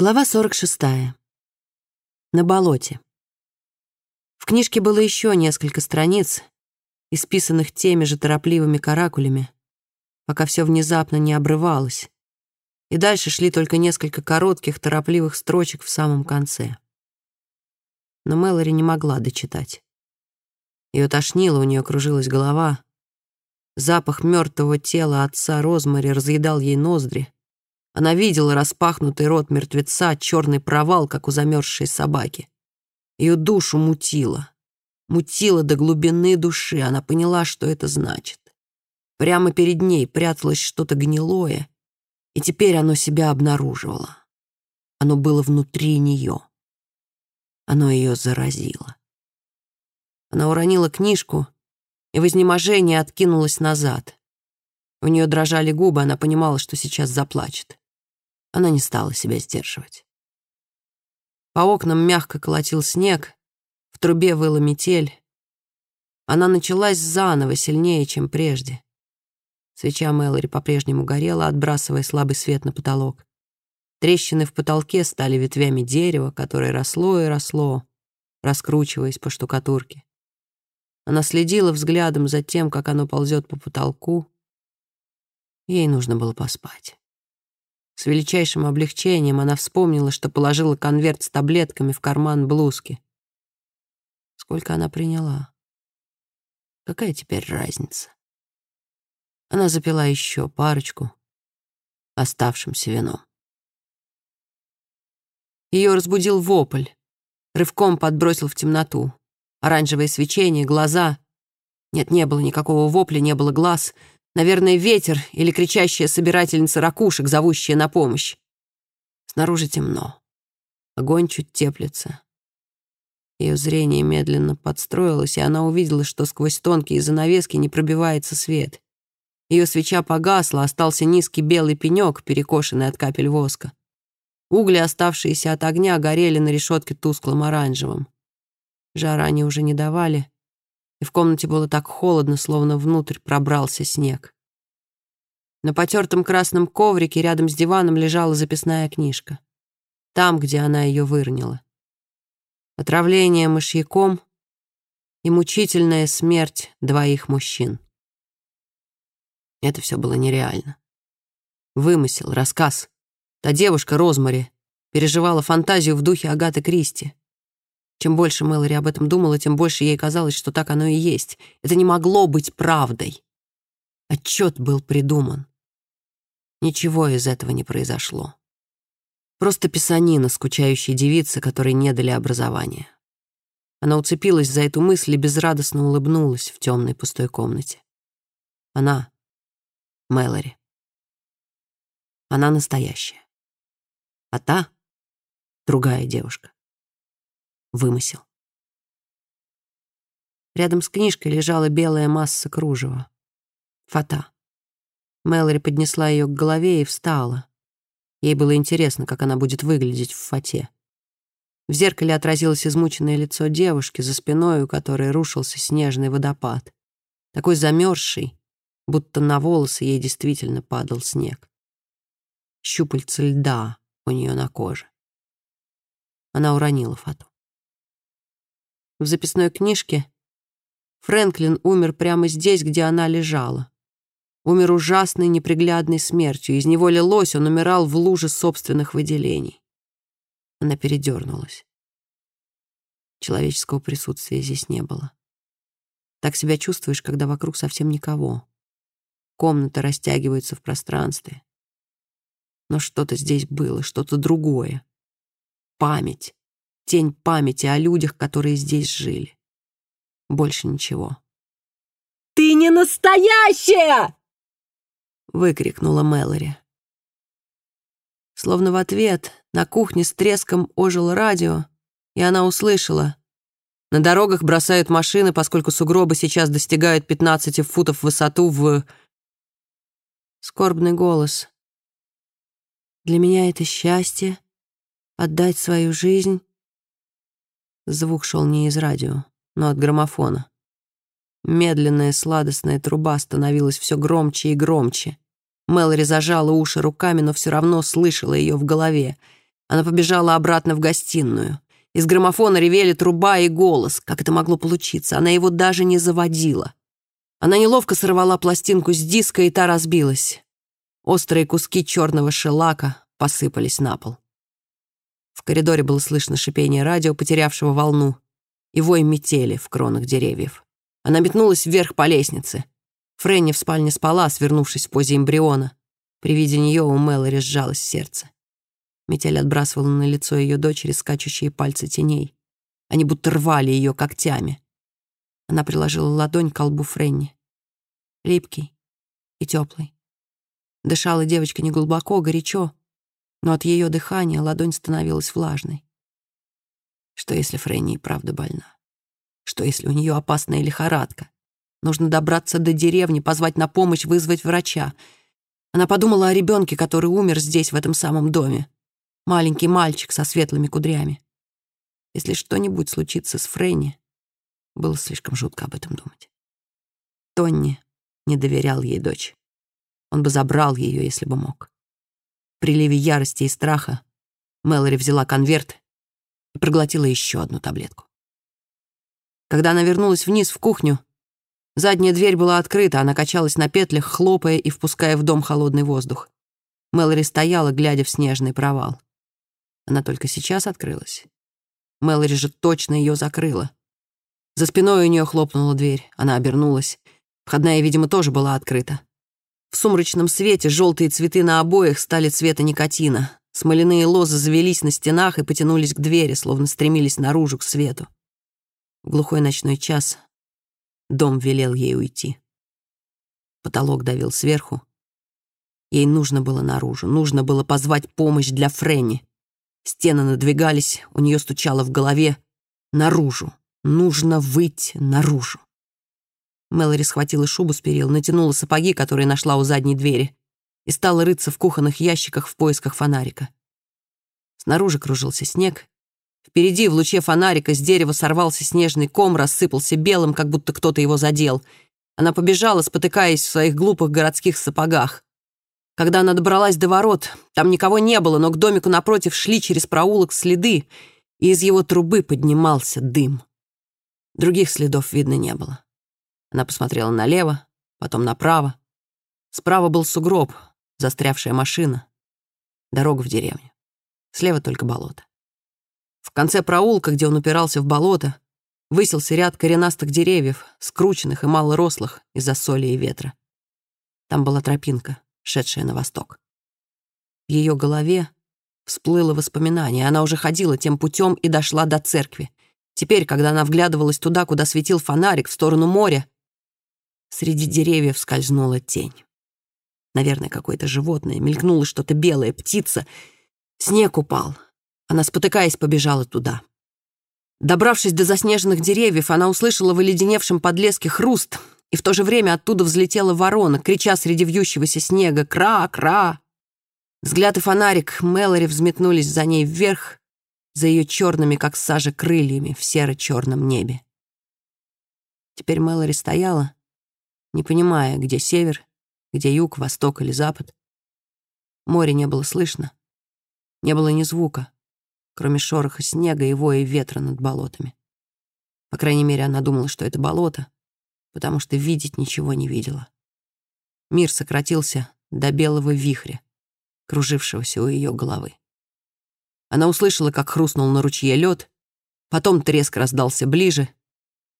Глава 46. На болоте. В книжке было еще несколько страниц, исписанных теми же торопливыми каракулями, пока все внезапно не обрывалось, и дальше шли только несколько коротких, торопливых строчек в самом конце. Но Мэлори не могла дочитать. Ее тошнило, у нее кружилась голова. Запах мертвого тела отца Розмари разъедал ей ноздри, она видела распахнутый рот мертвеца, черный провал, как у замерзшей собаки. Ее душу мутило. Мутило до глубины души. Она поняла, что это значит. Прямо перед ней пряталось что-то гнилое, и теперь оно себя обнаруживало. Оно было внутри нее. Оно ее заразило. Она уронила книжку и в изнеможении откинулась назад. У нее дрожали губы, она понимала, что сейчас заплачет. Она не стала себя сдерживать. По окнам мягко колотил снег, в трубе выла метель. Она началась заново, сильнее, чем прежде. Свеча Мэлори по-прежнему горела, отбрасывая слабый свет на потолок. Трещины в потолке стали ветвями дерева, которое росло и росло, раскручиваясь по штукатурке. Она следила взглядом за тем, как оно ползет по потолку. Ей нужно было поспать. С величайшим облегчением она вспомнила, что положила конверт с таблетками в карман блузки. Сколько она приняла? Какая теперь разница? Она запила еще парочку оставшимся вином. Ее разбудил вопль, рывком подбросил в темноту. Оранжевое свечение, глаза. Нет, не было никакого вопля, не было глаз — Наверное, ветер или кричащая собирательница ракушек, зовущая на помощь. Снаружи темно. Огонь чуть теплится. Ее зрение медленно подстроилось, и она увидела, что сквозь тонкие занавески не пробивается свет. Ее свеча погасла, остался низкий белый пенек, перекошенный от капель воска. Угли, оставшиеся от огня, горели на решетке тусклым оранжевым. Жара они уже не давали, и в комнате было так холодно, словно внутрь пробрался снег. На потертом красном коврике рядом с диваном лежала записная книжка. Там, где она ее выронила. Отравление мышьяком и мучительная смерть двоих мужчин. Это все было нереально. Вымысел, рассказ. Та девушка, Розмари, переживала фантазию в духе Агаты Кристи. Чем больше Мэлори об этом думала, тем больше ей казалось, что так оно и есть. Это не могло быть правдой. Отчет был придуман. Ничего из этого не произошло. Просто писанина скучающей девицы, которой не дали образования. Она уцепилась за эту мысль и безрадостно улыбнулась в темной пустой комнате. Она — Мэлори. Она настоящая. А та — другая девушка вымысел. Рядом с книжкой лежала белая масса кружева. Фата. Мэлори поднесла ее к голове и встала. Ей было интересно, как она будет выглядеть в фате. В зеркале отразилось измученное лицо девушки, за спиной у которой рушился снежный водопад. Такой замерзший, будто на волосы ей действительно падал снег. Щупальца льда у нее на коже. Она уронила фату. В записной книжке Фрэнклин умер прямо здесь, где она лежала. Умер ужасной, неприглядной смертью. Из него лилось, он умирал в луже собственных выделений. Она передернулась. Человеческого присутствия здесь не было. Так себя чувствуешь, когда вокруг совсем никого. Комната растягивается в пространстве. Но что-то здесь было, что-то другое. Память тень памяти о людях, которые здесь жили. Больше ничего. «Ты не настоящая!» — выкрикнула Мэлори. Словно в ответ на кухне с треском ожило радио, и она услышала. На дорогах бросают машины, поскольку сугробы сейчас достигают 15 футов в высоту в... Скорбный голос. «Для меня это счастье — отдать свою жизнь Звук шел не из радио, но от граммофона. Медленная сладостная труба становилась все громче и громче. Мэлори зажала уши руками, но все равно слышала ее в голове. Она побежала обратно в гостиную. Из граммофона ревели труба и голос. Как это могло получиться? Она его даже не заводила. Она неловко сорвала пластинку с диска, и та разбилась. Острые куски черного шелака посыпались на пол. Коридоре было слышно шипение радио, потерявшего волну, и вой метели в кронах деревьев. Она метнулась вверх по лестнице. Фрэнни в спальне спала, свернувшись в позе эмбриона. При виде нее у Мэлори сжалось сердце. Метель отбрасывала на лицо ее дочери скачущие пальцы теней. Они будто рвали ее когтями. Она приложила ладонь к колбу Френни. Липкий и теплый. Дышала девочка неглубоко, горячо, но от ее дыхания ладонь становилась влажной. Что если Фрэнни и правда больна? Что если у нее опасная лихорадка? Нужно добраться до деревни, позвать на помощь, вызвать врача. Она подумала о ребенке, который умер здесь, в этом самом доме. Маленький мальчик со светлыми кудрями. Если что-нибудь случится с Фрейни, было слишком жутко об этом думать. Тонни не доверял ей дочь. Он бы забрал ее, если бы мог. В приливе ярости и страха Мэлори взяла конверт и проглотила еще одну таблетку. Когда она вернулась вниз в кухню, задняя дверь была открыта, она качалась на петлях, хлопая и впуская в дом холодный воздух. Мэлори стояла, глядя в снежный провал. Она только сейчас открылась. Мэлори же точно ее закрыла. За спиной у нее хлопнула дверь. Она обернулась. Входная, видимо, тоже была открыта. В сумрачном свете желтые цветы на обоях стали цвета никотина. Смоляные лозы завелись на стенах и потянулись к двери, словно стремились наружу к свету. В глухой ночной час дом велел ей уйти. Потолок давил сверху. Ей нужно было наружу, нужно было позвать помощь для Фрэнни. Стены надвигались, у нее стучало в голове. Наружу. Нужно выйти наружу. Мэлори схватила шубу с перил, натянула сапоги, которые нашла у задней двери, и стала рыться в кухонных ящиках в поисках фонарика. Снаружи кружился снег. Впереди, в луче фонарика, с дерева сорвался снежный ком, рассыпался белым, как будто кто-то его задел. Она побежала, спотыкаясь в своих глупых городских сапогах. Когда она добралась до ворот, там никого не было, но к домику напротив шли через проулок следы, и из его трубы поднимался дым. Других следов видно не было. Она посмотрела налево, потом направо. Справа был сугроб, застрявшая машина, дорога в деревню. Слева только болото. В конце проулка, где он упирался в болото, высился ряд коренастых деревьев, скрученных и малорослых из-за соли и ветра. Там была тропинка шедшая на восток. В ее голове всплыло воспоминание. Она уже ходила тем путем и дошла до церкви. Теперь, когда она вглядывалась туда, куда светил фонарик, в сторону моря, среди деревьев скользнула тень. Наверное, какое-то животное. Мелькнуло что-то белое, птица. Снег упал. Она, спотыкаясь, побежала туда. Добравшись до заснеженных деревьев, она услышала в оледеневшем подлеске хруст — и в то же время оттуда взлетела ворона, крича среди вьющегося снега «Кра! Кра!». Взгляд и фонарик Мэлори взметнулись за ней вверх, за ее черными, как сажа, крыльями в серо-черном небе. Теперь Мэлори стояла, не понимая, где север, где юг, восток или запад. Море не было слышно, не было ни звука, кроме шороха снега и воя ветра над болотами. По крайней мере, она думала, что это болото, потому что видеть ничего не видела. Мир сократился до белого вихря, кружившегося у ее головы. Она услышала, как хрустнул на ручье лед, потом треск раздался ближе.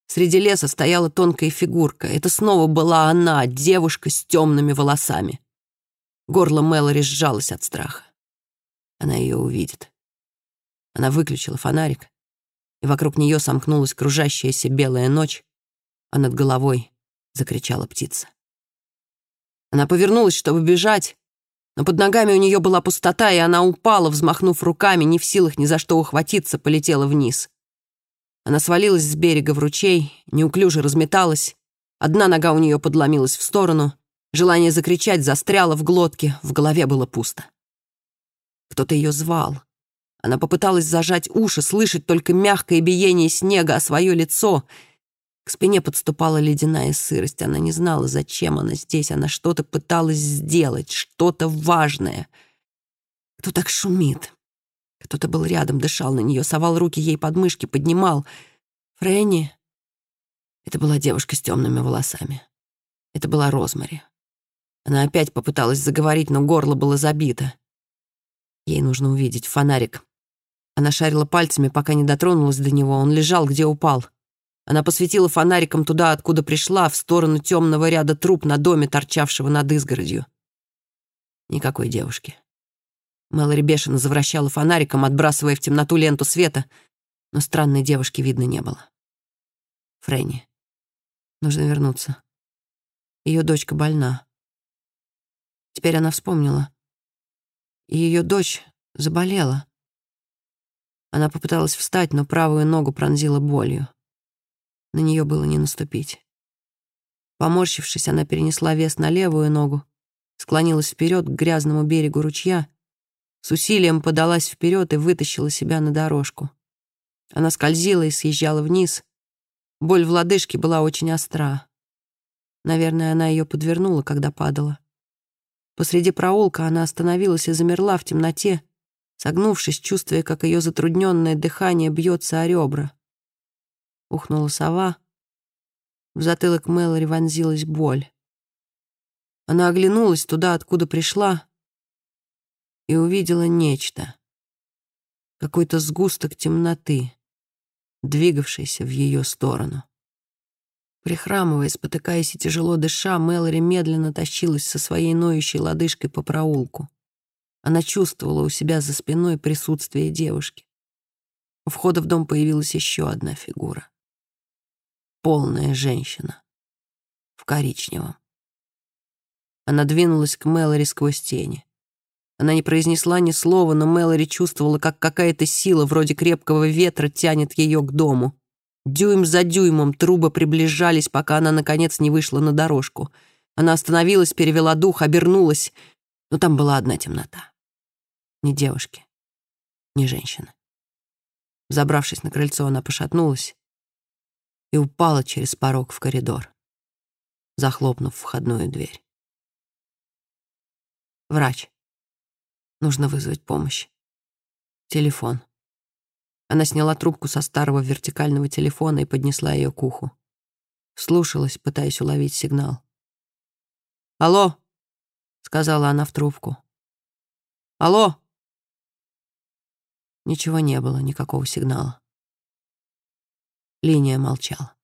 Среди леса стояла тонкая фигурка. Это снова была она, девушка с темными волосами. Горло Мэлори сжалось от страха. Она ее увидит. Она выключила фонарик, и вокруг нее сомкнулась кружащаяся белая ночь, а над головой закричала птица. Она повернулась, чтобы бежать, но под ногами у нее была пустота, и она упала, взмахнув руками, не в силах ни за что ухватиться, полетела вниз. Она свалилась с берега в ручей, неуклюже разметалась. Одна нога у нее подломилась в сторону. Желание закричать застряло в глотке, в голове было пусто. Кто-то ее звал. Она попыталась зажать уши, слышать только мягкое биение снега о свое лицо — к спине подступала ледяная сырость. Она не знала, зачем она здесь. Она что-то пыталась сделать, что-то важное. Кто так шумит? Кто-то был рядом, дышал на нее, совал руки ей под мышки, поднимал. «Фрэнни!» Это была девушка с темными волосами. Это была Розмари. Она опять попыталась заговорить, но горло было забито. Ей нужно увидеть фонарик. Она шарила пальцами, пока не дотронулась до него. Он лежал, где упал. Она посветила фонариком туда, откуда пришла, в сторону темного ряда труп на доме, торчавшего над изгородью. Никакой девушки. Мэлори бешено завращала фонариком, отбрасывая в темноту ленту света, но странной девушки видно не было. Фрэнни. Нужно вернуться. Ее дочка больна. Теперь она вспомнила. И ее дочь заболела. Она попыталась встать, но правую ногу пронзила болью. На нее было не наступить. Поморщившись, она перенесла вес на левую ногу, склонилась вперед к грязному берегу ручья, с усилием подалась вперед и вытащила себя на дорожку. Она скользила и съезжала вниз. Боль в лодыжке была очень остра. Наверное, она ее подвернула, когда падала. Посреди проулка она остановилась и замерла в темноте, согнувшись, чувствуя, как ее затрудненное дыхание бьется о ребра. Ухнула сова. В затылок Мэлори вонзилась боль. Она оглянулась туда, откуда пришла, и увидела нечто. Какой-то сгусток темноты, двигавшийся в ее сторону. Прихрамывая, спотыкаясь и тяжело дыша, Мэлори медленно тащилась со своей ноющей лодыжкой по проулку. Она чувствовала у себя за спиной присутствие девушки. У входа в дом появилась еще одна фигура. Полная женщина. В коричневом. Она двинулась к Мэлори сквозь тени. Она не произнесла ни слова, но Мэлори чувствовала, как какая-то сила вроде крепкого ветра тянет ее к дому. Дюйм за дюймом трубы приближались, пока она, наконец, не вышла на дорожку. Она остановилась, перевела дух, обернулась, но там была одна темнота. Ни девушки, ни женщины. Забравшись на крыльцо, она пошатнулась и упала через порог в коридор, захлопнув входную дверь. Врач. Нужно вызвать помощь. Телефон. Она сняла трубку со старого вертикального телефона и поднесла ее к уху. Слушалась, пытаясь уловить сигнал. «Алло!» — сказала она в трубку. «Алло!» Ничего не было, никакого сигнала. Линия молчала.